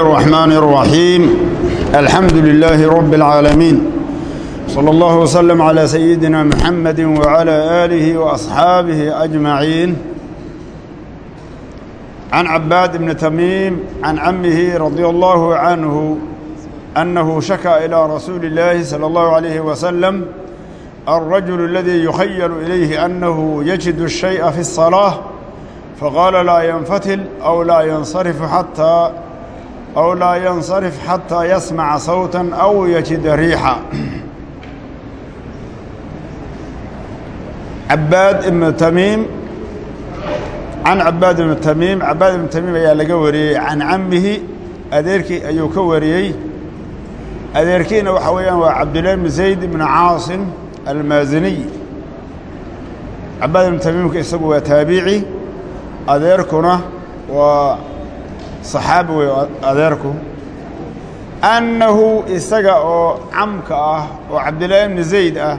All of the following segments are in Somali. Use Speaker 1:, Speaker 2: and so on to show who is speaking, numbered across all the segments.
Speaker 1: الرحمن الرحيم الحمد لله رب العالمين صلى الله وسلم على سيدنا محمد وعلى آله وأصحابه أجمعين عن عباد بن تميم عن عمه رضي الله عنه أنه شكى إلى رسول الله صلى الله عليه وسلم الرجل الذي يخيل إليه أنه يجد الشيء في الصلاة فقال لا ينفتل أو لا ينصرف حتى أو لا ينصرف حتى يسمع صوتا أو يجد ريحا عباد بن تميم عن عباد بن تميم عباد بن تميم ayaa laga wariyey can camihi adeerkii ayuu ka wariyey adeerkiina waxa weeyaan waa cabdillah bn zayd bn caasim almaaziniy cabaad ibn tamiimka isagu waa taabici adeerkuna waa saxaabi wey adeerku annahu isaga oo camka ah oo cabdillaahi bni zayd ah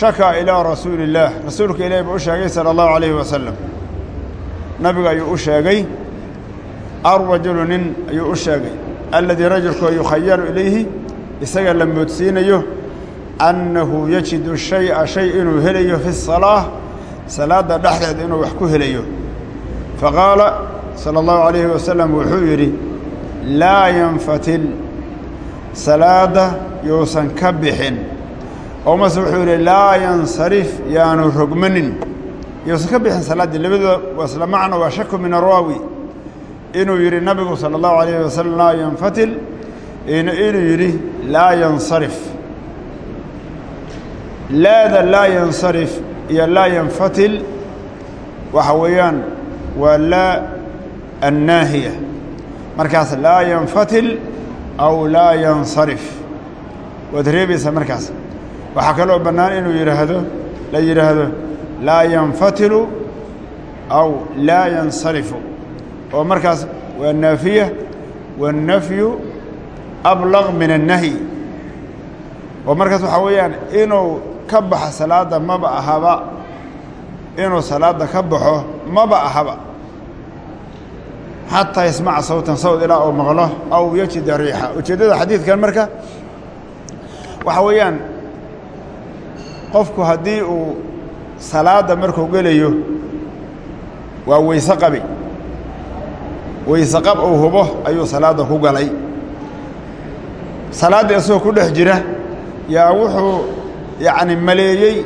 Speaker 1: shakaa ilaa rasuuli illaah rasuulka ilaahi buu u sheegay sala allahu calayhi wasalam nabigu ayuu u sheegay arrajulu nin ayuu u sheegay alladii rajulkoo yukhayalu ilayhi isaga la moodsiinayo annahu yajidu shaya shay inuu helayo fi salaah salaadda dhexdeed inuu wax ku helayo. Faqaala salى اllahu عalayhi wasalam wuxuu yidhi laa yanfatil salaadda yuusan ka bixin oo mase wuxuu yidhi laa yansarif yaanu rogmanin yuusan ka bixin salaaddii labadooda waa isla macno waa shaku min araawi inuu yidhi nabigu salى اllahu عalayhi wasalam laa yanfatil inuu yidhi laa yansarif laada laa yansarif iyo laa yanfatil waxa weeyaan waa laa annaahiya markaas laa yanfatil aw laa yansarif waad reebaysaa markaas waxaa kaloo bannaan inuu yidhaahdo la yidhaahdo laa yanfatilu aw laa yansarifu oo markaas waa naafiya waannafyu ablaq min annahyi oo markaas waxaa weeyaan inuu ka baxo salaadda maba ahaba inuu salaadda ka baxo maba ahaba xataa yasmaca sawtan sawd ilaa uu maqlo aw yajida riixa ujeeddada xadiidkan marka waxa weeyaan qofku haddii uu salaadda markuu gelayo waa weyse qabi. weyse qab uu hubo ayuu salaadda ku galay. salaaddii isagoo ku dhex jira yaa wuxuu yacni maleeyey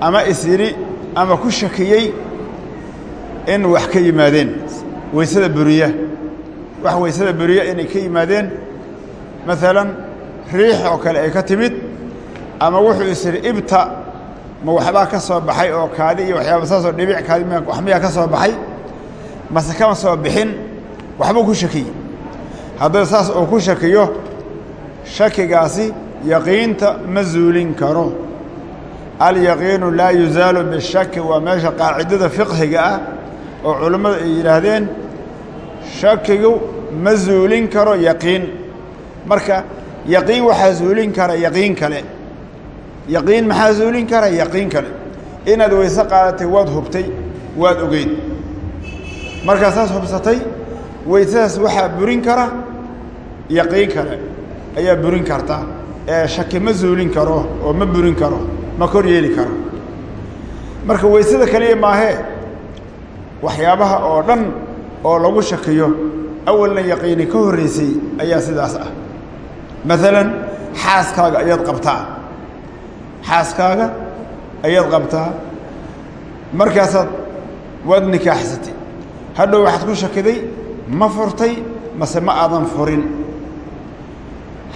Speaker 1: ama isyidhi ama ku shakiyey in wax ka yimaadeen weysada buriya. Wax weysada buriya inay ka yimaadeen maalan riix oo kale ay ka timid ama wuxuu is yidhi ibta ma waxbaa ka soo baxay oo kaadi iyo waxyaaba saasoo dhibic kaadi wax miyaa ka soo baxay? Mase kama soo bixin waxbuu ku shakiyey. Haddii saas uu ku shakiyo shakigaasi yaqiinta ma zuulin karo. Alyaqiinu laa yuzaalu bishaki waa meesha qaacidada fiqhiga ah oo culammadu ay yidhaahdeen shakigu ma zuulin karo yaqiin. Marka yaqiin waxaa zuulin kara yaqiin kale. Yaqiin maxaa zuulin kara? Yaqiin kale. Inaad weyse qaadatay waad hubtay waad ogeyd. Markaasaas hubsatay weysadaas waxaa burin kara yaqiin kale ayaa burin karta. Ee shaki ma zuulin karo oo ma burin karo ma kor yeeli karo. Marka weysada kaliya maahee waxyaabaha oo dhan oo lagu shakiyo awalna yaqiini ka horraysay ayaa sidaas ah. Maalan xaaskaaga ayaad qabtaa. Xaaskaaga ayaad qabtaa. Markaasaad waad nikaaxsatay. Hadhow waxaad ku shakiday ma furtay mase ma aadan furin.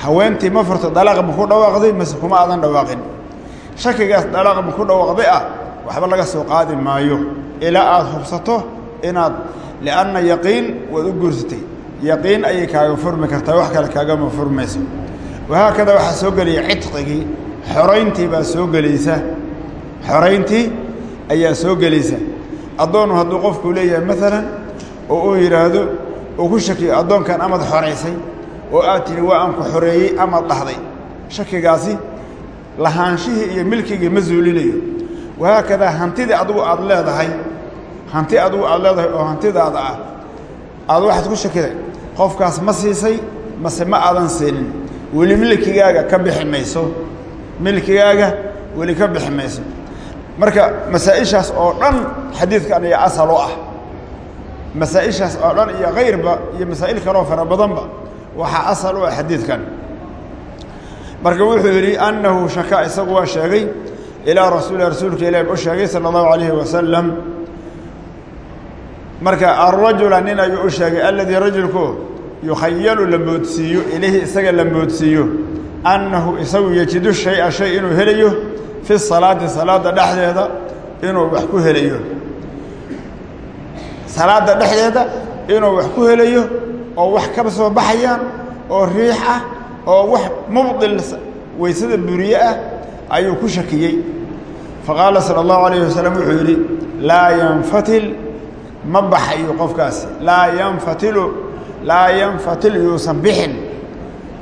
Speaker 1: Haweentii ma furtay dalaaq ma ku dhawaaqday mase kuma aadan dhawaaqin. Shakigaas dalaaq ma ku dhawaaqday ah waxba laga soo qaadi maayo. Ilaa aada hubsato inaad lianna yaqiin waad u guursatay. Yaqiin ayay kaaga furmi kartaa wax kale kaagama furmayso. Wahaakada waxaa soo gelaya cidqigii xorayntii baa soo gelaysa. Xorayntii ayaa soo gelaysa. Addoonu hadduu qofku leeyahay maalan oo uu yidhaahdo uu ku shakiyo addoonkan amad xoraysay oo aad tidhi waa aan ku xoreeyey amaad dhahday. Shakigaasi lahaanshihii iyo milkigii ma zuulinayo wahaakadaa hantidii adugu aad leedahay hanti adugu aad leedahay oo hantidaada ah aad waxaad ku shakiday qofkaas ma siisay mase ma aadan siinin. Weli milkigaaga ka bixi mayso. Milkigaaga weli ka bixi mayso. Marka masaa-ishaas oo dhan xadiidkan ayaa asal u ah masaa-ishaas oo dhan iyo kayrba iyo masaa'il kaloo fara badanba waxaa asal u ah xadiidkan. Marka wuxuu yidhi annahu shaka isagu waa sheegay ilaa rasuuli rasuulka ilahi u sheegay sala allahu alayhi wasalam marka arajula nin ayuu u sheegay aladii rajulku yukhayalu la moodsiiyo ilayhi isaga la moodsiiyo annahu isagu yejidu shay-a shay inuu helayo fi salaati salaada dhexdeeda inuu wax ku helayo. Salaada dhexdeeda inuu wax ku helayo oo wax ka soo baxayaan oo riix ah oo wax mubdil weysada buriye ah ayuu ku shakiyey. Faqaala sala allahu alayh wasalam wuxuu yidhi laa yanfatil ma baxayo qofkaasi. Laa yanfatilu laa yanfatil yuusan bixin.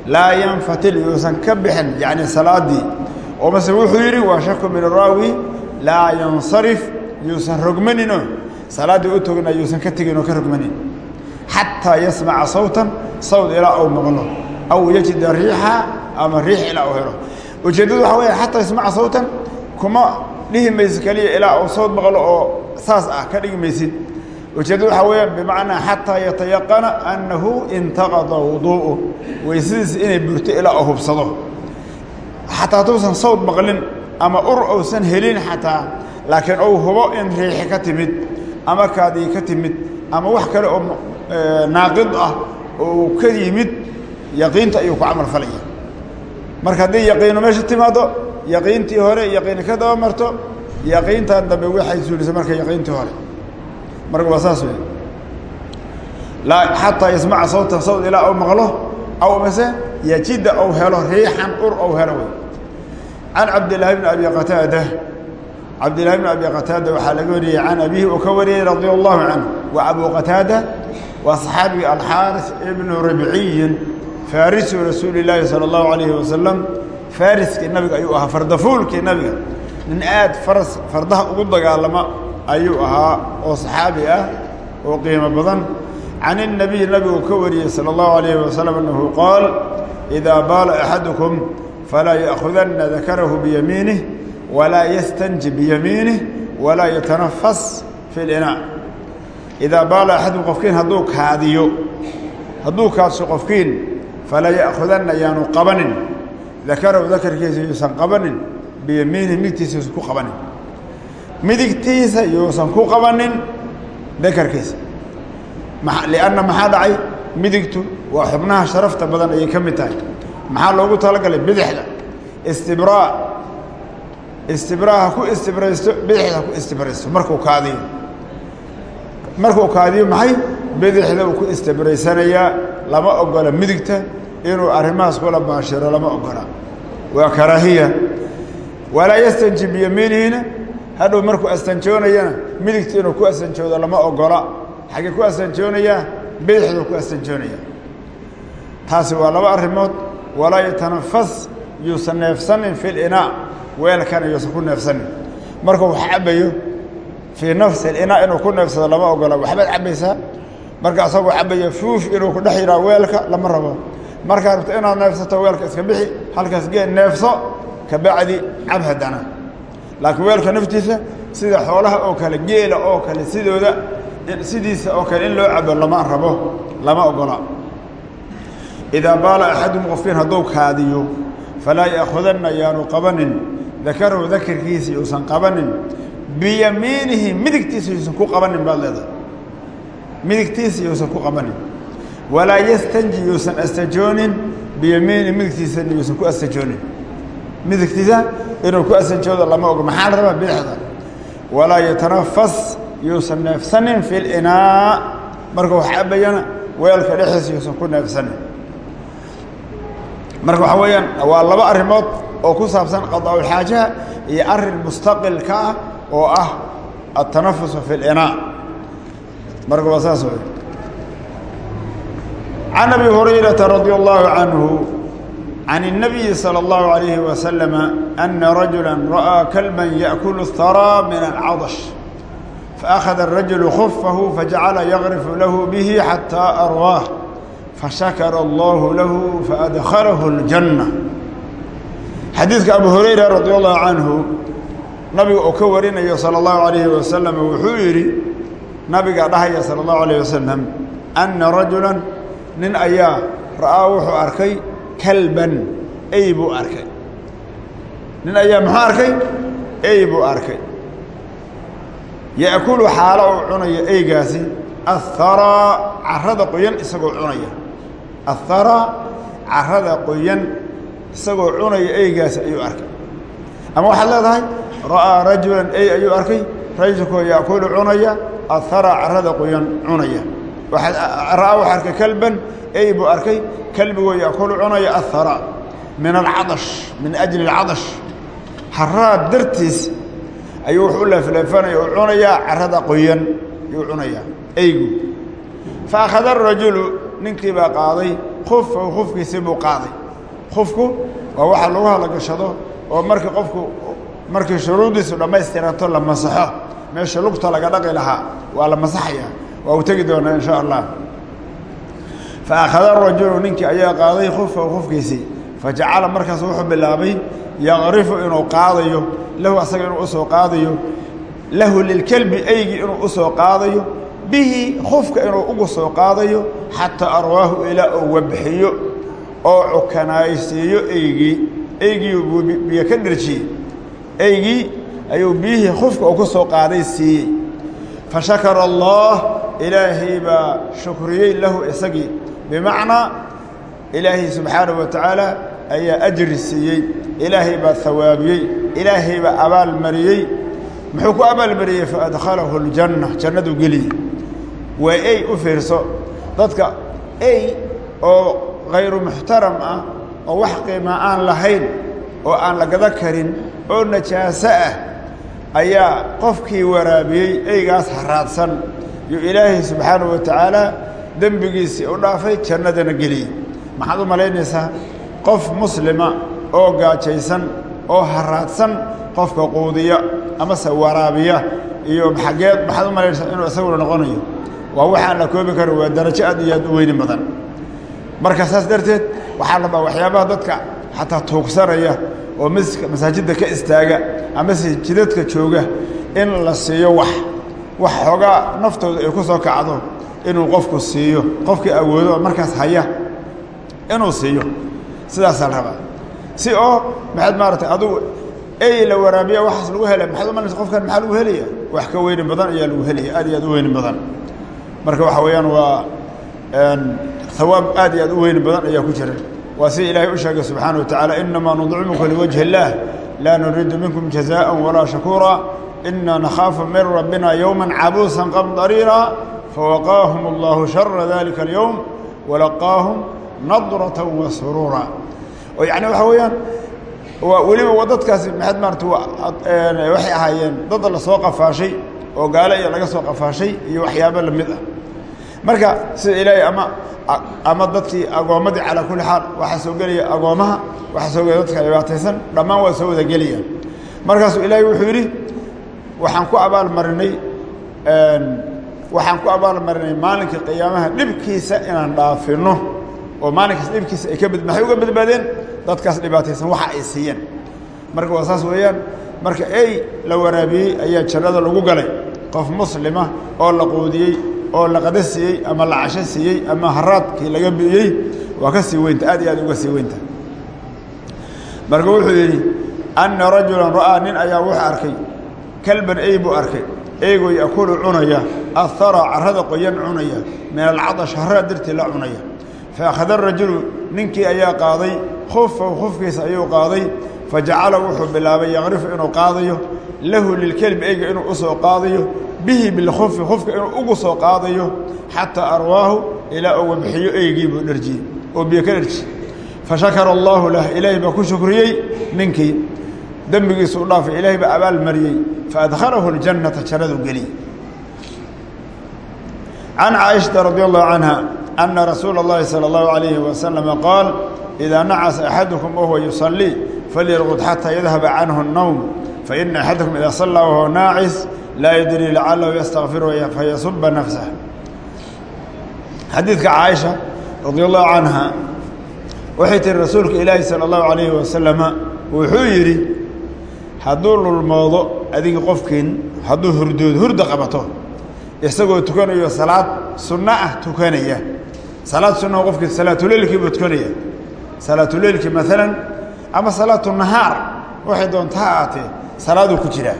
Speaker 1: Laa yanfatil yuusan ka bixin yacni salaadii. Oo mase wuxuu yidhi waa shaku min araawi laa yansarif yuusan rogmanino. Salaaddii u togina yuusan ka tegin oo ka rogmanin. Xataa yasmaca sawtan sawd ilaa uu maqlo. Aw yajida riixa ama riix ilaa uu helo ujeeddadu waxa weya xataa yasmaca sawtan kuma dhihi maysid keliya ilaa uu sawd maqlo oo saas ah ka dhigi maysid. Ujeeddadu waxaa weeyaan bimacnaa xataa yatayaqana annahu intaqada wuduu'u weysadiisa inay burto ilaa uu hubsado. Xataa hadduusan sawd maqlin ama ur uusan helin xataa laakiin uu hubo in riixi ka timid ama kaadii ka timid ama wax kale oo naaqid ah oo ka yimid yaqiinta ayuu ku camal falaya marka haddii yaqiinu meesha timaado yaqiintii hore yaqiini ka daba marto dambe waxay suulisay marka yaqiintii hore. Marka waa saas wey xataa yasmaca sawtan sawd ilaa ou maqlo aw mase yajida ou helo riixan ur ou helo wey can cabdillaahi abi qataada cabdillahi bni abi qataada waxaa laga wariyey can abihi uu ka wariyey radia allahu canhu wa abu qataada waa saxaabiga alxaaris ibnu ribciyin faarisu rasuuli illaahi sala allahu alayhi wasalam faariskii nabiga ayuu ahaa fardafuulkii nabiga nin aad faras fardaha ugu dagaalama ayuu ahaa oo saxaabi ah oo qiimo badan can الnabiy nabigu ka wariyey salى اllahu alayh wasalam annahu qaal idaa baala axadukum falaa ya'khudana dakarahu biyamiinih walaa yastanji biyamiinih walaa yatanafas fi اlinaa idaa baala axadukum qofkiin hadduu kaadiyo hadduu kaadso qofkiin falaa ya'khudanna yaanu qabanin dakarahu dakarkiisa yuusan qabanin biyamiinih midigtiisa yuusan ku qabanin midigtiisa yuusan ku qabanin dakarkiisa lianna maxaa dhacay midigtu waa xubnaha sharafta badan ayay ka mid tahay maxaa loogu talagalay bidixda istibraa istibraa ha ku istibraysto bidixda ha ku istibraysto markuu kaadiyo markuu kaadiyo maxay bidixda uu ku istibraysanayaa lama ogola midigta inuu arrimahaas kula baashiro lama ogola. Waa karaahiya walaa yastanji biyamiinihina hadhow markuu astanjoonayana midigta inuu ku astanjoodo lama ogola. Xaggee ku astanjoonayaa bidixduu ku astanjoonaya. Taasi waa laba arrimood. Walaa yatanafas yuusan neefsanin fi linaa weelkana yuusan ku neefsanin. Markuu wax cabayo fii nafsi alinaa inuu ku neefsado lama ogola. Waxbaad cabaysaa marka asagoo cabaya fuuf inuu ku dhex yidhaa weelka lama rabo markaad rabto inaad neefsato weelka iska bixi halkaas gee neefso kabacdi cab haddana. Laakiin weelka naftiisa sida xoolaha oo kale geela oo kale sidooda sidiisa oo kale in loo cabo lama rabo lama ogola. Idaa baala axadum qofkiin hadduu kaadiyo falaa ya'khudanna yaanu qabanin. Dakarahu dakarkiisa yuusan qabanin. Biyamiinihi midigtiisa yuusan ku qabanin baad leedahay. Midigtiisa yuusan ku qabanin walaa yastanji yuusan astajoonin biyamiinihi midigtiisana yuusan ku astajoonin. Midigtiisa inuu ku astanjoodo lama ogo maxaa la rabaa bidixda walaa yatanafas yuusan neefsanin fi linaa marka wax cabayana weelka dhexdiisa yuusan ku neefsanin. Marka waxaa weeyaan waa laba arrimood oo ku saabsan qadaaulxaajaha iyo arrin mustaqilka ah oo ah altanafusu fi linaa marka waa saas wey can abi hurayrata radi allahu canhu can الnabiyi salى اllahu عalayhi wasalama ana rajula ra'aa kalban yaأkulu اhara min alcadash فأخذ الرجل خفه فجعل يغرف له به حتى أرواه fashakara allahu lahu faadkhalahu اljanna xadiidka abu hurayra radi allahu canhu nabiga oo ka warinayo salى اllahu alayhi wasalam wuxuu yidhi nabiga dhahaya salى اllahu alayh wasalam anna rajula nin ayaa ra'aa wuxuu arkay kalban ey buu arkay. Nin ayaa muxuu arkay? Ey buu arkay. Yaأkulu xaalo uu cunaya eygaasi aharaa carada qoyan isagoo cunaya. Aharaa carada qoyan isagoo cunaya eygaasi ayuu arkay. Ama waxaad leedahay ra'aa rajulan ey ayuu arkay. Rajulkoo yaأkulu cunaya aharaa carada qoyan cunaya ra'aa wuxuu arkay kalban. Ey buu arkay. Kalbigoo yaأkulu cunaya aharaa min alcadash min ajli اlcadash haraad dartiis ayuu wuxuu u leefleefanaya oo cunayaa carada qoyan ayuu cunayaa. Eygu. Fa akhada arajulu ninkii baa qaaday. Kufahu kufkiisii buu qaaday. Kufku waa waxa lagu halagashado oo markii qofku markii shuruuddiisu dhammaystiranto la masaxo. Meesha lugta laga dhaqi lahaa waa la masaxayaa waa uu tegi doonaa in sha allah. Fa akhada arajulu ninkii ayaa qaaday kufahu kufkiisii fa jacala markaas wuxuu bilaabay yaqrifu inuu qaadayo lahu asaga inuu u soo qaadayo lahu lilkelbi eygii inuu u soo qaadayo bihi kufka inuu ugu soo qaadayo xataa arwaahu ilaa uu wabxiyo oo cukanaaysiiyo eygii eygii biyo ka dherjiyey eygii ayuu biyihii ilaahay baa shukriyey lahu isagii bimacnaa ilaahay subxaanahu wa tacaala ayaa ajri siiyey ilaahay baa hawaabiyey ilaahay baa abaalmariyey muxuu ku abaalmariyey faadkhalahu اljanna jannadu geliyey waa ey u fiirso dadka ey oo hayru muxtaram ah oo wax qiima aan lahayn oo aan la gada karin oo najaaso ah ayaa qofkii waraabiyey eygaas haraadsan yuu ilaahay subxaanahu wa tacaala dembigiisii u dhaafay jannadana geliyey maxaad u malaynaysaa? Qof muslima oo gaajaysan oo haraadsan qofka quudiya amase waraabiya iyo xageed maxaad u malaynaysaa inuu isaguna noqonayo? Waa waxaan la koobi karin waa darajo aad iyo aad u weyni badan. Marka saas darteed waxaa labaa waxyaabaha dadka xataa tuugsanaya oo masaajidda ka istaaga amase jidadka jooga in la siiyo wax wax xoogaa naftooda ay ku soo kacdo inuu qofku siiyo qofkii awoodo markaas haya inuu siiyo. Sidaasaa rabaa. Si oo maxaad maaragtay adugu ey la waraabiya waxaas lagu helaya maxaad umalaysa qofkan maxaa lagu helaya wax ka weyni badan ayaa lagu helaya aad iyo aad u weyni badan. Marka waxa weeyaan waa hawaab aad iyo aad u weyni badan ayaa ku jira. Waa si ilaahay u sheegay subxaana wa tacaala inamaa nudcimuka liwajhi اllaah laa nuriidu minkum jazaءa walaa shakuura ina nakhaafu min rabbina yowma cabuusa qamdariira fawaqaahum اllahu shara dalika اlyowm walaqaahum nadrata wa suruura oo yacni waxa weeyaan weliba waa dadkaasi maxaad maarata waxay ahaayeen dad la soo qafaashay oo gaalo iyo laga soo qafaashay iyo waxyaabo la mid ah. Marka sida ilaahay ama ama dadkii agoommadii calaa kulli xaal waxaa soo gelaya agoommaha waxaa soo gelaya dadka dhibaataysan dhammaan waa soo wada gelayaan markaasuu ilaahay wuxuu yidhi waxaan ku abaalmarinay waxaan ku abaalmarinay maalinka qiyaamaha dhibkiisa inaan dhaafinno oo maalinkaas dhibkiisa ay ka bad maxay uga badbaadeen? Dadkaas dhibaataysan waxa ay siiyeen. Marka waa saas weeyaan marka ey la waraabiyey ayaa jannada lagu galay. Qof muslima oo la quudiyey oo la qada siiyey ama la casho siiyey ama haraadkii laga bi'iyey waa ka sii weynta aad iyo aad uga sii weynta. Marka wuxuu yidhi anna rajulan ra'aa nin ayaa wuxuu arkay kalban ey buu arkay. Eygoo yakulu cunaya ahara carrada qoyan cunaya min alcadash haraad dartii la cunaya. Fa akhada rajulu ninkii ayaa qaaday khufahu khufkiisa ayuu qaaday fa jacala wuxuu bilaabay yaqrifu inuu qaadayo lahu lilkelbi eyga inuu u soo qaadayo bihi bilkhufi khufka inuu ugu soo qaadayo xataa arwaahu ilaa uu wabxiyo eygii buu dherjiyey oo biyo ka dherjiyey fa shakara allaahu lah ilaahay baa ku shukriyey ninkii dembigiisu u dhaafay ilaahay baa abaal mariyey fa adkhalahu اljannata jannadu geliyey can caaishata radi allahu canha ana rasuula اllahi salى اllahu alayhi wasalama qaal idaa nacasa axadukum wahuwa yusalii falyarqud xataa yadhaba canhu الnowm faina axadakum idaa sallaa wahuwa naacis laa yadrii lacalahu yastakfiru fayasuba nafsah xadiidka caaisha radia allahu canha waxay tihi rasuulka ilaahi sala allahu calayhi wasalama wuxuu yidhi hadduu lulmoodo adiga qofkiin hadduu hurdoodo hurda qabato isagoo tukanayo salaad sunno ah tukanaya. Salaad sunnaha qofkii salaatuleylkiibuu tukanaya. Salaatuleylkii maalan ama salaatu nahaar waxay doonta aatee salaaduu ku jiraa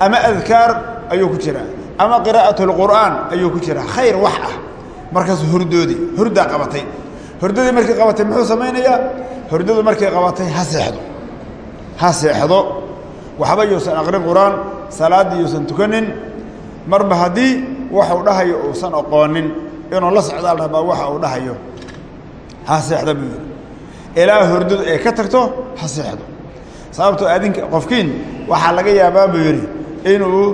Speaker 1: ama adkaar ayuu ku jiraa ama qiraa'at lqur'aan ayuu ku jiraa khayr wax ah. Markaasuu hurdoodi hurdaa qabatay. Hurdadii markay qabatay muxuu samaynayaa? Hurdadu markay qabatay ha seexdo. Ha seexdo waxba yuusan aqrin qur'aan yuusan tukanin marba haddii waxuu dhahayo uusan aqoonin inuu la socdaal rabaa waxa uu dhahayo. Ha seexda buu ilaa hurdadu ay ka tagto ha seexdo. Sababtoo adinka qofkiin waxaa laga yaabaa buu yidhi inuu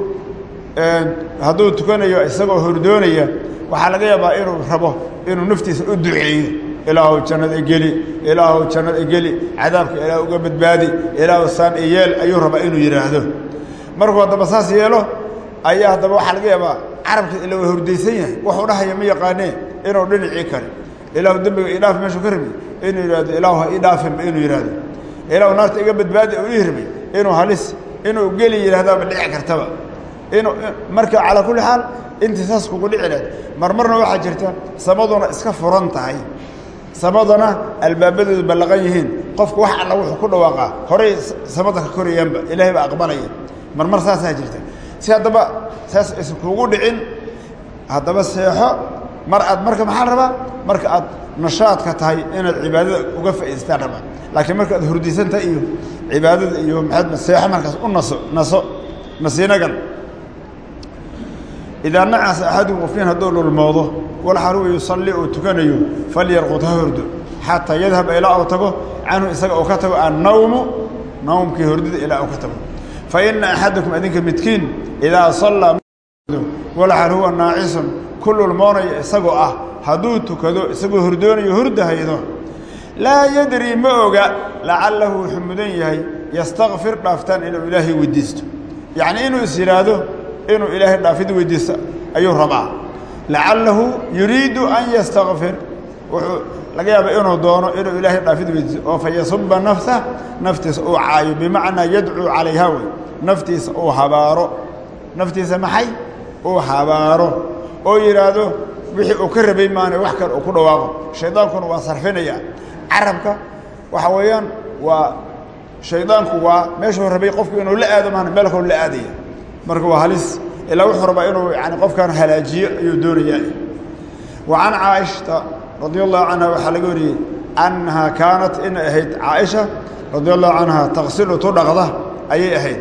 Speaker 1: hadduu tukanayo isagoo hordoonaya waxaa laga yaabaa inuu rabo inuu naftiisa u duceeyo ilaahu jannada igeli ilaahu jannada igeli cadaabka ilaah uga badbaadi ilaahu saan iyeel ayuu rabaa inuu yidhaahdo markuu haddaba saas yeelo ayaa haddaba waxaa laga yaabaa carabka ila hordaysan yahay waxuu dhahaya ma yaqaanee inuu dhinacii kale ilaahu dembiga idhaaf meeshuu ka rabi inuu yidhahdo ilaahu ha ii inuu yidhaahdo ilaahu naarta iga badbaadi u ii inuu halis inuu geli yidhahdaaba dhici kartaba. Inuu marka calaa kulli xaal intii kugu dhici lahayd marmarna waxaa jirta samaduna iska furan tahay samadana albaabadeedu ballaqan yihiin. Qofku wax alla wuxuu ku dhawaaqaa. Horey samada ka korayaanba ilaahay baa aqbalaya. Marmar saasaa jirta. Si haddaba saas aysan kuugu dhicin haddaba seexo mar aad marka maxaa rabaa? Marka aad nashaadka tahay inaad cibaadada uga faa'idaystaan rabaa. Laakiin marka aad hurdaysantahay iyo cibaadada iyo maxaad seexo markaas u naso naso nasiinagal idaa nacasa axadun qofkiin hadduu lulmoodo walxal huwa yusalli uu tukanayo falyarqud ha hordo xataa yadhab ilaa uu tago canhu isaga uu ka tago annawmu nawmkii hordida ilaa uu ka tago fa ina axadakum adinka midkiin idaa sallaa walxal huwa naacisun ku lulmoonaya isagoo ah hadduu tukado isagoo hordoonayo hurdahaydo laa yadri ma oga lacalahu wuxuu mudan yahay yastakfir dhaaftaan inuu ilaahay weydiisto yacnii inuu is yidhaahdo inuu ilaahay dhaafid weydiisto ayuu rabaa. Lacalahu yuriidu an yastakfir wuxuu laga yaaba inuu doono inuu ilaahay dhaafid weydiisto. Oo fa yasuba nafsa naftiisa uu caayo bimacnaa yadcuu calayha wey. Naftiisa uu habaaro. Naftiisa maxay? Uu habaaro. Oo yidhaahdo wixii uu ka rabay maana wax kale uu ku dhawaaqo. Shaydaankuna waa sarfinaya. Carabka waxa weeyaan waa shaydaanku waa meeshuu rabay qofku inuu la aado maana meel kaloo la aadaya marka waa halis. Ilaa wuxuu rabaa inuu yani qofkan halaajiyo ayuu doonayaa. Wa can caaishata radia allahu canha waxaa laga wariyey annahaa kaanat ahayd caaisha radia allahu canha tu dhaqda ayay ahayd.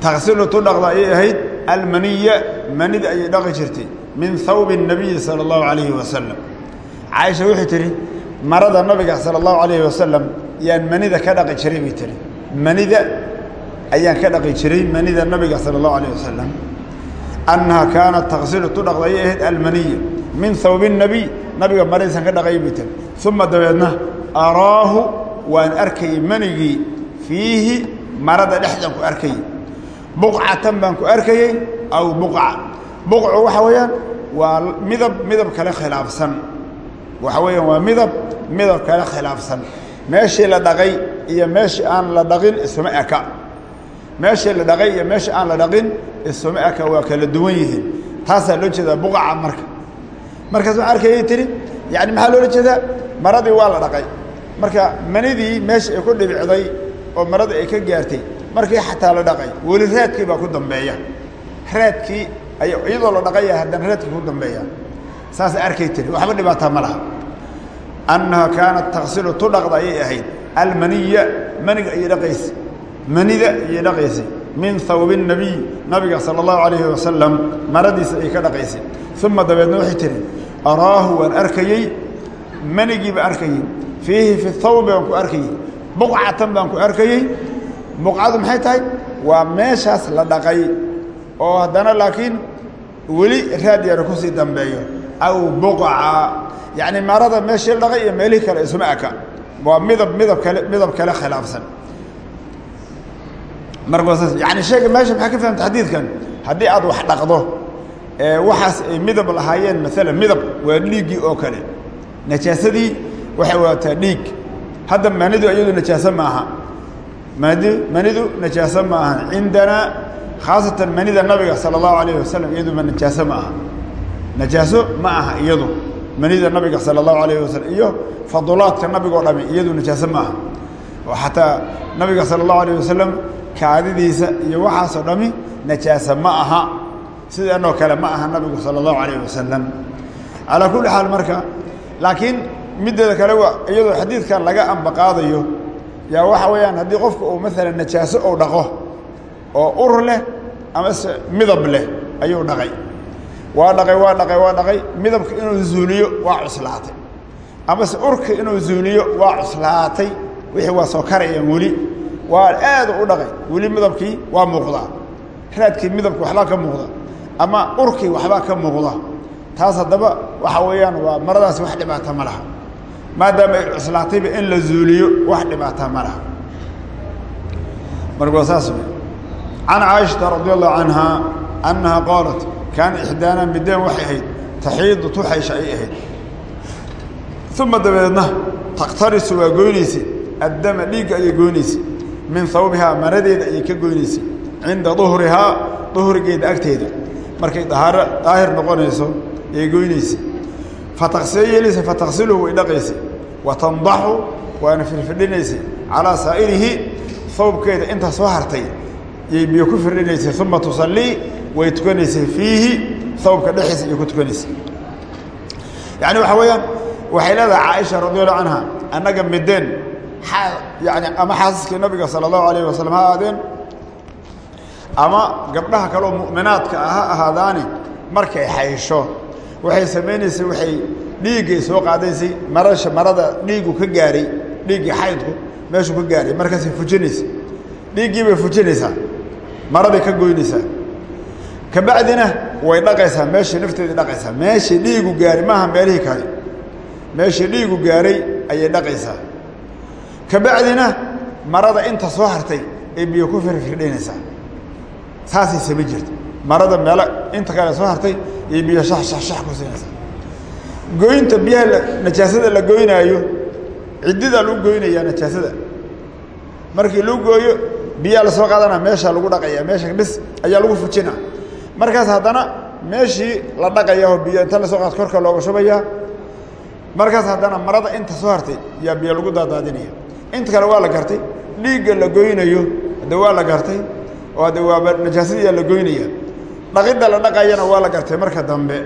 Speaker 1: Taqsilu tu dhaqda ayay ahayd almaniya manida ayay dhaqi jirtay min hawbi اnabiyi sala allahu calayhi wasalam caaisha waxay tihi marada nabiga sala allahu calayhi wasalam yaan manida ka dhaqi jiray bay manida ayaan ka dhaqi jiray manida nabiga sala allahu alayh wasalam annaha kaanat taqsiru tudhaqdayay ahayd almaniya min hawbi nabiy. Nabiga mariisan ka dhaqay bay tiri uma dabeedna araahu waan arkayay manigii fiihi marada dhexdan ku arkayay buqcatan baan ku arkayey aw buqca. Buqcu waxaa weeyaan waa midab midab kale khilaafsan. Waxa weeyaan waa midab midab kale khilaafsan. Meeshii la dhaqay iyo meeshii aan la dhaqin isuma eka meeshii la dhaqay iyo meeshii aan la dhaqin isuma eka waa kala duwan yihiin. Taasaa loo jeedaa buqca marka. Markaas waxaan arkayay tihi yani maxaa loola jeedaa? Maradii waa la dhaqay. Marka manidii meesha ay ku dhibicday oo maradii ay ka gaartay markii xataa la dhaqay weli raadkii baa ku dambeeya. Raadkii ay iyadoo la dhaqaya haddana raadkii ku dambeeya. Saasa arkay tiri. Waxba dhibaataa ma laha. Annaha kaanat taqsilu tu dhaqda ayay ahayd. Almaniya maniga ayay dhaqaysay manida ayay dhaqaysay min hawbi nabiy nabiga sala allahu calayhi wasalam maradiisa ay ka dhaqaysay uma dabeedna waxay tihi araahu waan arkayey manigiibaa arkayey. Fiihi fi hawbi ku arkayey. Buqcatan baan ku arkayey. Buqcadu maxay tahay? Waa meeshaas la dhaqay oo haddana laakiin weli raadiyaana ku sii dambeeyo. Aw buqca. Yacni marada meeshii la dhaqay iyo kale isuma aka waa midab midab kale midab kale khilaafsan yani sheega meesha maxaa ka fahamta xadiidkan? Haddii aad wax dhaqdo waxaas ay midab lahaayeen maalan midab waa dhiiggii oo kale. Najaasadii waxay wadataa dhiig. Hadda manidu iyadu najaaso ma aha. Mani manidu najaaso ma aha. Khaasatan manida nabiga sala allahu alayh wasalam iyadu ma najaaso ma aha. Najaaso ma manida nabiga sala allahu alayh wasalam iyo fadulaadka nabiga o dhami iyadu najaaso ma aha. Oo nabiga sala allahu alayh kaadidiisa iyo waxaasoo dhami najaasa ma aha. Sidanoo kale ma aha nabigu sala allahu alayh wasalam kulli xaal marka laakiin mideeda kale iyadoo xadiidkan laga ambaqaadayo yaa waxa weeyaan haddii qofka uu maalan najaaso ou dhaqo oo ur leh amase midab leh ayuu dhaqay. Waa dhaqay waa dhaqay waa dhaqay midabka inuu zuuliyo waa cuslaatay. Amase urka inuu zuuliyo waa cuslaatay. Wixii waa soo karayaan weli waa aad u dhaqay. Weli midabkii waa muuqdaa raadkii midabki waxbaa ka muuqda. Ama urkii waxbaa ka muuqda. Taas haddaba waxa weeyaan waa maradaasi wax dhibaata ma laha. Maadaama ay cuslaatayba in la zuuliyo wax dhibaata ma laha. Marka waa saas. Wey can caaishata radi allahu canha annaha qaalat kaana ixdaana mideen waxay ahayd taxiidu tuxaysha ay ahayd. Uma dabeedna takhtarisu waa goynaysa addama dhiigga ayay goynaysa min hawbihaa maradeeda ayay ka goynaysay cinda duhrihaa duhrigeeda agteeda. Markay dahaaro daahir noqonayso ayay goynaysa. Fataqsee yeelaysa fataksiluhu way dhaqaysa. Wa tandaxu waana firfidhinaysay calaa saa'irihi hawbkeeda intaa soo hartay yay biyo ku firdhinaysay uma tusallii way tukanaysay fiihi hawbka dhexdiisa ayay ku tukanaysay yacni waxaa weeyaan waxay leedahay caaisha radiallahu canha annaga mideen yani ama xaasaskii nabiga sala allahu alayh wasalam ha ahaadeen ama gabdhaha kaleoo mu'minaadka ah ha ahaadaani markay xaysho? Waxay samaynaysay waxay dhiiggay soo qaadaysay marasha marada dhiiggu ka gaaray dhiiggii xaydku meeshuu ka gaaray markaasay fujinaysa dhiiggii bay fujinaysaa maraday ka goynaysaa. Kabacdina way dhaqaysaa meeshii nafteedii dhaqaysaa. Meeshii dhiigu gaaray maaha meelihii kale. Meeshii dhiigu gaaray ayay dhaqaysaa kabacdina marada inta soo hartay ay biyo ku firfirdhinaysaa saasay sami jirta marada meelo inta kale soo hartay iyo biyo shaxshaxshax ku siinaysaa goynta biyaha najaasada la goynaayo ciddidaa lagu goynayaa najaasada. Markii lagu gooyo biyaa la soo qaadanaa meeshaa lagu dhaqaya meesha bis ayaa lagu fujina. Markaas haddana meeshii la dhaqayaoo biyo inta la soo qaad korka looga shubayaa. Markaas haddana marada inta soo hartay yaa biyo lagu daadaadinaya inta kale waa la gartay dhiigga la goynayo de waa la gartay oo de waaba najaasadiyaa la goynaya dhaqidda la dhaqayana waa la gartay marka dambe.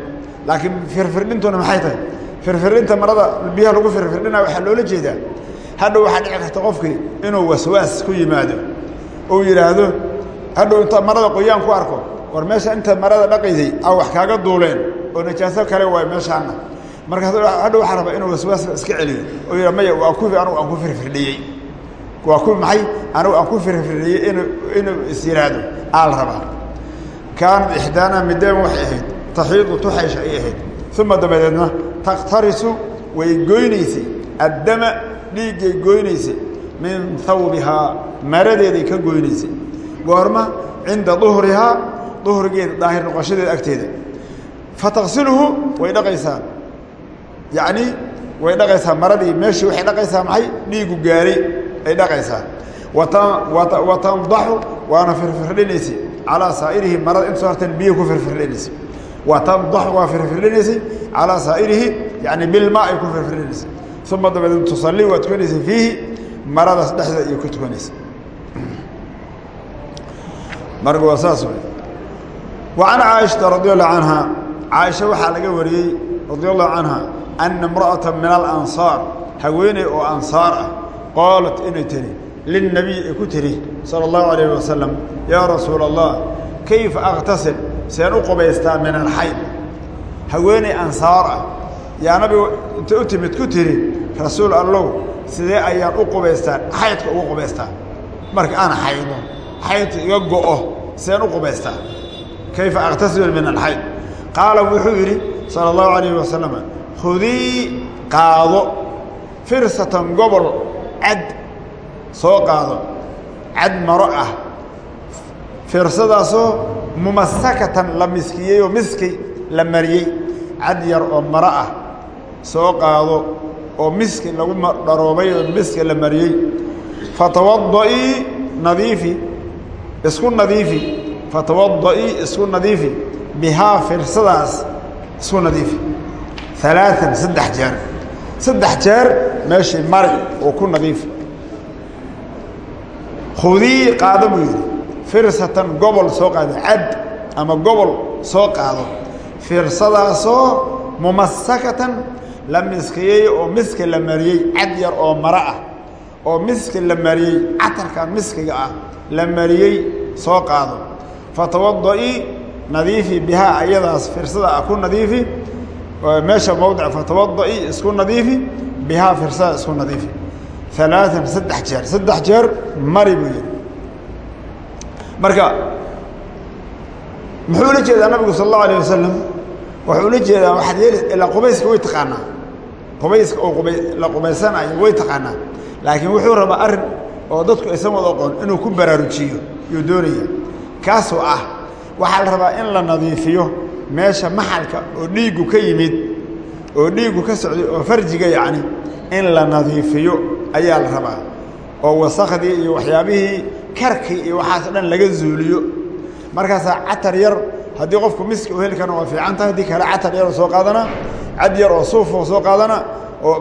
Speaker 1: Laakiin firfirdhintuna maxay tahay? Firfirdhinta marada biyaha lagu firfirdhina waxaa loola jeedaa. Hadhow waxaa dhici karta qofkii inuu waswaas ku yimaado. Ou yidhaahdo hadhow inta marada qoyaan ku arko war meesha inta marada dhaqaysay a wax kaaga duuleen oo najaaso kale waay meeshaana markaas hadhow waxaa rabaa inuu waswaaska iska celiyo. Oo yidha maya waa kuwii anugu aan ku firfirdhiyey waa kuwi maxay? Anugu aan ku firfirdhiyey inu inuu is yidhaahdo aal rabaa. Kaanad ixdaana mideen waxay ahayd. Taxiidu tuxaysha ay ahayd. Uma dabadeedna takhtarisu way goynaysay. Addama dhiiggay goynaysay. Min hawbihaa maradeeday ka goynaysay. Goorma cinda duhrihaa duhrigeeda daahir noqoshadeeda agteeda. Fataksiluhu way dhaqaysaa yacni way dhaqaysaa maradii meeshii waxay dhaqaysaa maxay? Dhiigu gaaray ay dhaqaysaa. Wa tandaxu waana firfirdhinaysay calaa saa'irihi marada inta soo harteen ku firfirdhinaysay wa tandaxu waa firfirdhinaysay calaa saa'irihi yani bilmaa ay ku firfirdhinaysay uma dabadeed tusallii waa tukanaysay fiihi maradaas dhexdeeda iyo ku tukanaysay marka waa wa can caaishata radi allahu canha caaisha laga wariyey radi allahu ana imra'ata min alansaar haweeney oo ansaar ah qaalat inay tiri lilnabiy ay ku tiri sala allahu alayh wasalam yaa rasuula allah kayfa akhtasil seen u qubaystaa min alxayd haweeney ansaar ah yaa nabigu intay u timid ku tiri rasuul allow sidee ayaan u qubaystaa xaydka ugu qubaystaa marka aan xaydo xaydka iga go'o seen u qubaystaa kayfa akhtasil min alxayd qaala wuxuu yidhi sala allahu alayh wasalam khudii qaado firsatan gobol cad soo qaado cad maro ah. Firsadaasoo mumasakatan la miskiyey oo miski la mariyey cad yar oo maro ah soo qaado oo miski lagu dharoobay oo miski la mariyey. Fatawadaii isku nadiifi. Alaaan saddex jeer. Saddex jeer meeshii mari oo ku nadiifi. Khudii qaado buu yidhi. Firsatan gobol soo qaado. Cad ama gobol soo qaado. Firsadaasoo mumasakatan la miskiyey oo miski la mariyey. Cad yar oo maro ah. Oo miski la mariyey. Catarkan miskiga ah la mariyey soo qaado. Fatawadaii nadiifi bihaa ayadaas firsada ah ku nadiifi meesha mowdic fatawadaii isku nadiifi bihaa firsada isku nadiifi. Alaaan saddex jeer. Saddex jeer mari marka muxuu ula jeedaa nabigu sal allahu alayh wasalam wuxuu ula jeedaa waxaad yeeli ilaa qubayska way taqaanaa. Qubayska oo la qubaysanayo way taqaanaa. Laakiin wuxuu rabaa arrin oo dadku aysan wada oqon inuu ku baraarujiyo yuu doonaya kaasoo ah waxaa la rabaa in la nadiifiyo meesha maxalka oo dhiiggu ka yimid oo dhiiggu ka socday oo farjiga yacni in la nadiifiyo ayaa la rabaa. Oo wasakhdii iyo waxyaabihii karkii iyo waxaas dhan laga zuuliyo. Markaasaa catar yar haddii qofku miski u heli karna waa fiican tahay haddii kale catar yaroo soo qaadana cad yar oo suufoo soo qaadana oo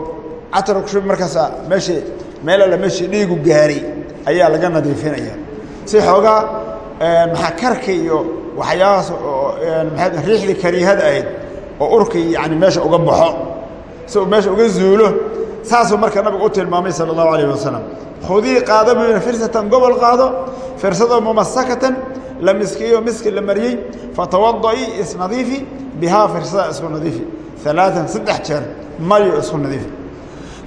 Speaker 1: catar kushubi markaasaa meeshii meel alla meeshii dhiigu gaaray ayaa laga nadiifinaya. Si xoogaa maxaa karki iyo waxyaabahaas maa riixdii kariihada ahayd oo urkii yani meesha uga baxo. Si uu meesha uga zuulo saasuu marka nabigu u tilmaamay sala allahu alayh wasalam khudii qaado buu yidhi firsatan gobol qaado firsadoo mumasakatan la miskiyo miski la mariyey fatawadaii isnadiifi bihaa firsada isku nadiifi. Alaaan saddex jeer mariyo isku nadiifi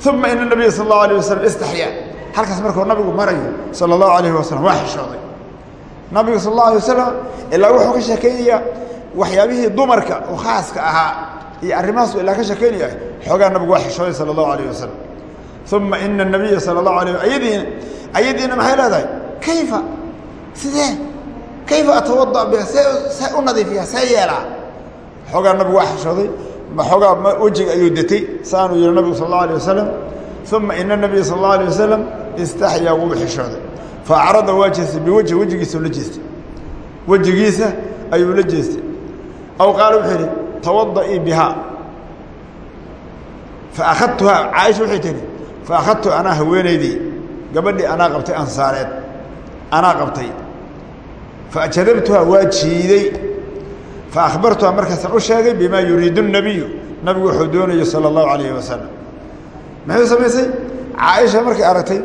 Speaker 1: uma ina nabiya sal allahu alayh wasalam istaxyaa. Halkaas markuu nabigu marayo sala allahu alayhi wasalam waa xishooday nabigu sal allahu alay wasalam wuxuu ka sheekaynayaa waxyaabihii dumarka oo khaaska ahaa iyo arrimahaasuu ilaa ka sheekaynaya xoogaa nabigu waa xishooday sala allahu alayh wasalam uma ina nabiya sala allahu alayh ayadiina ayadiina maxay kayfa? Sidee? Kayfa atawada biha see see u nadiifiyaa see yeelaa? Xoogaa nabigu waa xishooday xoogaa wejiga ayuu detay saanuu yihi nabigu sal allahu alay wasalam uma ina nabiya sal allahu alay wasalam istaxyaa faacrada waa jeestay biwajhi wejigiisau la jeestay wejigiisa ayuu la jeestay aw qaala wuxuu yidhi tawada'ii bihaa faakhadtuhaa caaisha waxay tihi faakhadtu anaa haweenaydii gabadhii anaa qabtay ansaareed anaa qabtay faajadabtuhaa waa jiiday faahbartuhaa markaasaan u sheegay bimaa yuriidu الnabiyu nabigu wuxuu doonayo salى اllahu alayhi wasalam muxuu samaysay caaisha markay aragtay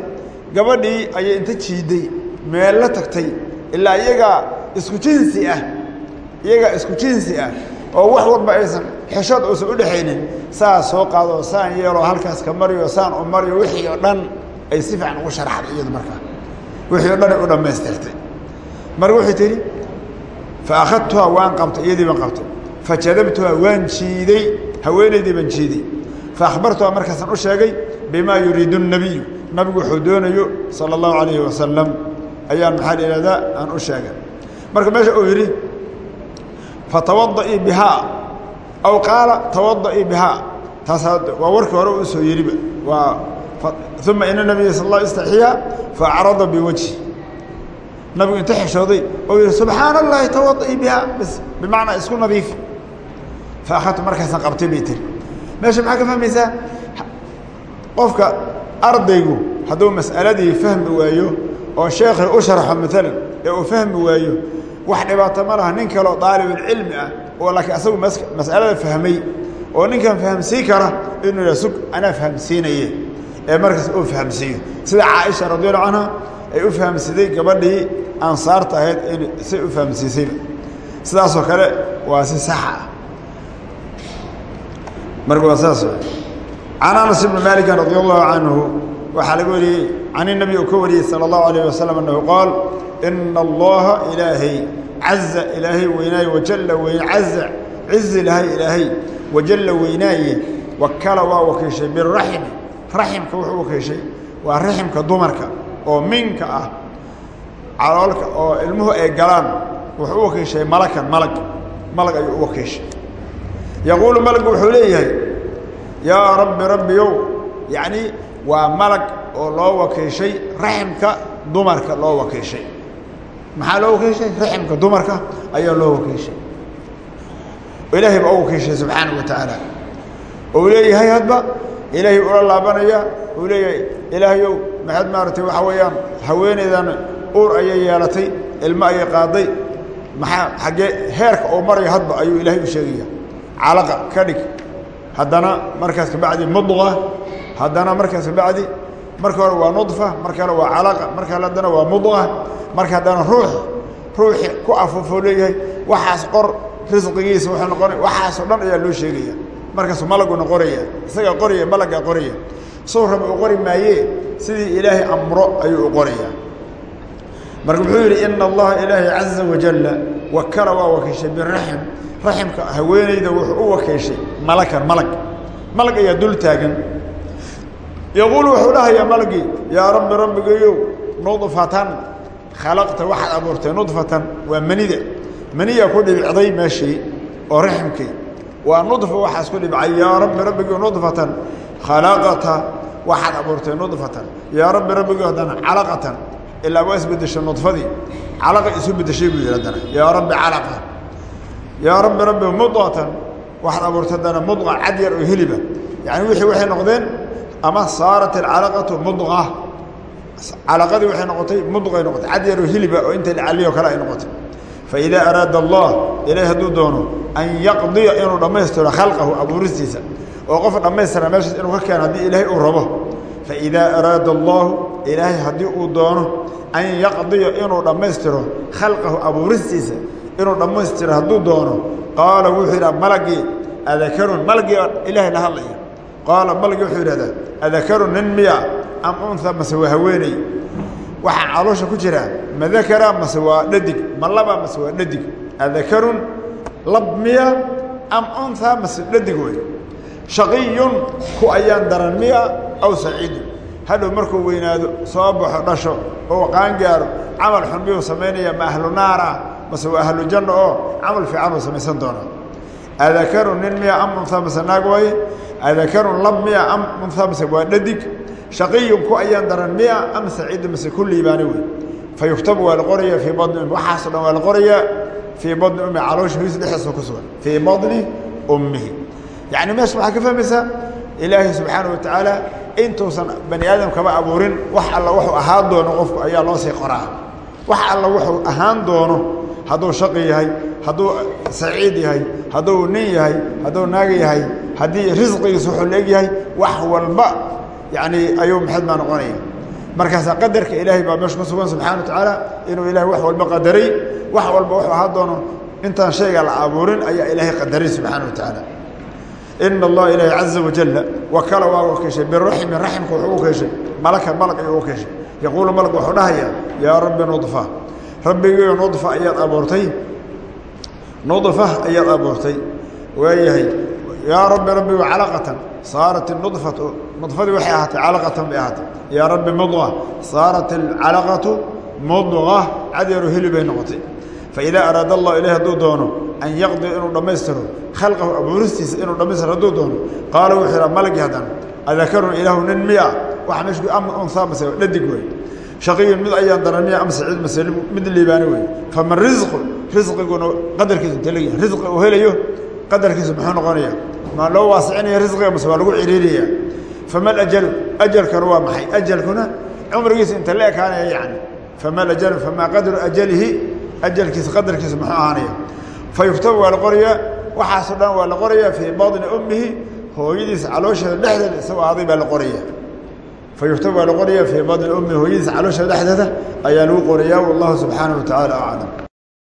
Speaker 1: gabadhii ayay inta jiiday meel la tagtay ilaa iyagaa isku jinsi ah iyagaa isku jinsi ah oo wax walba aysan xeshood uusan u dhexaynin saa soo qaado saan yeeloo halkaas ka mariyo saan u mariyo wixii oo dhan ay si fiican ugu sharaxday iyadu markaa wixii o dhan u dhammaystirtay. Marka wuxuu tihi fa akhadtuhaa waan qabtay iyadii baan qabtay. Fa jadabtuhaa waan jiiday haweenaydii baan jiiday. Fa akhbartuhaa markaasaan u sheegay bimaa yuriidu الnabiyu nabigu wuxuu doonayo sala allahu calayhi wasalam ayaan maxaa la aan u sheegay. Marka meesha uu yidhi fatawadaii bihaa aw qaala tawadaii bihaa taas waa warkii hore uu soo yidhiba waa uma ina nabiya sal la istaxiya faacrada biwajhi. Nabigu inta xishooday oo yidhi subxaana allahi tawadaii bihaa bs isku nadiif. Fa akhadtu markaasan qabtay bay tiri. Meesha maxaa ka fahmaysaa? Qofka ardaygu hadduu mas'aladii fahmi waayo oo sheekhay u sharxo maalan ee uu fahmi waayo wax dhibaato ma laha nin kaleo daalibulcilmi ah oo laakiin asagu mas'alada fahmay oo ninkan fahamsiin kara inuu yidha sug anaa fahamsiinaye ee markaas uu fahamsiiyo sida caaisha radiallahu canha ay u fahamsiiday gabadhii ansaarta ahayd say u fahamsiisayba sidaasoo kale waa si saxa ah. Marka waa saas can anas ibni maalikin radi allahu canhu waxaa laga wariyey can inabi uu ka wariyey sala allahu alayh wasalam annahu qaal ina allaha ilaahay caza ilaahay weynaaye wajalla weyn caza cizi lahay ilaahay wajalla weynaaye wakala waa wakiishay biraximi raximka wuxuu wakiishay waa raximka dumarka oo minka ah caloolka oo ilmuhu ay galaan wuxuu u wakiishay malakan malag malag ayuu u wakiishay yaquulu malaggu wuxuu leeyahay yaa rabbi rabbiyow. Yacni waa malag oo loo wakiishay raximka dumarka loo wakiishay maxaa loo wakiishay raximka dumarka ayaa loo wakiishay ilaahay baa u wakiishay subxaana wa tacaala ou leeyahay hadba ilaahay ula laabanaya uu leeyahay ilaahayow maxaad maaragtay waxaa weeyaan haweeneydan uur ayay yeelatay ilmo ayay qaaday maxaa xaggee heerka oo maraya hadba ayuu ilaahay u sheegaya calaqa ka dhig haddana markaas kabacdi mudqa haddana markaas kabacdi marka hore waa nudfa mar kale waa calaqa mar kale haddana waa mudqa marka haddana ruux ruuxi ku leeyahay waxaas qor risqigiisa wuxuu noqonay waxaasoo dhan ayaa loo sheegaya markaasuu malaguna qoraya isagaa qoraya malaggaa qoraya. Suu raba u qori maayee sidii ilaahay amro ayuu u qorayaa. Marka wuxuu yidhi ina allaha ilaahay caza wajalla wakala waa wakiishay biraxim raximka haweeneyda wuxuu u wakiishay malakan malag. Malag ayaa dul taagan. Yaquulu wuxuu dhahayaa malagii yaa rabbi rabbigayow nudfatan khalaqta waxaad abuurtay nudfatan waa manida. Maniyaa ku dhibicday meeshii oo raximkii. Waa nudfa waxaas ku dhibcay yaa rabbi rabbigo nudfatan khalaqata waxaad abuurtay nudfatan. Yaa rabbi rabbigo haddana calaqatan. Ilaa waa isbedeshay nudfadii. Calaqa isu bedeshay buu yidhi haddana. Yaa rabbi calaqa yaa rabbi rabbi mudqatan waxaad abuurtay haddana mudqa cad yar oo heliba. Yacni wixii waxay noqdeen ama saarat alcalaqatu mudqa calaqadii waxay noqotay mudqay noqotay cad yar oo heliba oo inta lacaliyo kale ay noqotay. Faidaa araada allah ilahay hadduu doono an yaqdiya inuu dhammaystiro khalqahu abuuristiisa oo qof dhammaystira meeshaas inuu ka keeno haddii ilaahay uu rabo. Faidaa araada allahu ilaahay haddii uu doono an yaqdiya inuu dhammaystiro khalqahu abuuristiisa inuu dhammaystiro hadduu doono qaala wuxuu yidhaha malagii adakarun malagii ilaahay la hadlaya qaala malagii wuxuu yidhahdaa adakarun nin miya am unha mase waa haweeney. Waxaa caloosha ku jira ma dakara mase waa dhadig ma laba mase waa dhadig. Adakarun lab miya am unha mase dhadig wey shaqiyun ku ayaan daran miya aw saciidun hadhow markuu weynaado soo baxo dhasho oo qaangaaro camal xun miyuu samaynaya ma ahlu naara mase waa ahlu janna oo camal fiican uu samaysan doona adakarun nin miya am unha mase naag waaye miya am unha mase waa dhadig ku ayaan daran miya am saciidu mase ku liibaani wey fa yuktabu waa la qorayaa fii badni ummi waxaasoo dhan waa ummi caloosha hoys dhexdiisa ku sugan fii badni ummihi yacni meesha waxaa ka fahmaysaa ilaahay subxaana wa tacaala intuusan bani aadam kaba abuurin wax alla wuxuu ahaan doono qofku ayaa loo sii qoraa. Wax alla wuxuu ahaan doono hadduu shaqi yahay hadduu saciid yahay hadduu nin yahay hadduu naag yahay haddii risqigiisa wuxuu la eg yahay wax walba yani ayuu maxayd baa noqonaya. Markaasaa qadarka ilaahay baa meesha ku sugan subxana wa tacaala inuu ilahay wax walba qadaray. Wax walba wuxuu ahaan doono intaan shayga la abuurin ayaa ilaahay qadaray subxaana wa tacaala ina allaha ilaahi caza wajalla wakala waa wakiishay biraximi raximka wuxuu u keeshay. Malakan malag ayuu u keeshay. Yaquulu malag wuxuu dhahayaa yaa rabbi nudfa rabbigiyo nudfa ayaad abuurtay. Nudfa ayaad abuurtay. Waayahay yaa rabbi rabbigu calaqatan saarat nudfatu nudfadii waxay ahaatay calaqatan bay ahaatay. Yaa rabbi mudqa saarat alcalaqatu mudqa cadyaru heli bay noqotay. Faidaa araada allah ilahi hadduu doono an yaqdiya inuu dhammaystiro khalqahu abuuristiisa inuu dhammaystiro hadduu doono qaala wuxuu yidhaha malagii haddana adakarun ilaahu nin miya waxa meeshu am unhaa mase dhadig shaqiyun mid ayaan daran miya am saciid mase mid liibaani wey fama risqu risqiguna qadarkiisu inta leeyahay risqi uu helayo qadarkiisu muxuu noqonaya ma loo waasicinaya risqiga mase waa lagu ciriiraya fama alajalu ajalkana waa maxay? Ajalkuna cumrigiisa inta la ekaanaya yani fama alajalu famaa qadru ajalihi ajalkiisa qadarkiisa muxuu ahaanaya fa yuktabu waa la qorayaa. Waxaasoo dhan waa la qorayaa fii badni ummihi hooyadiisa caloosheeda dhexdeeda isagoo aaday baa la qoraya fa yuktabu waa la qorayaa fii badni ummihi hooyadiisa caloosheeda dhexdeeda ayaa lagu qorayaa wallahu subxaanaه wa tacaala aclam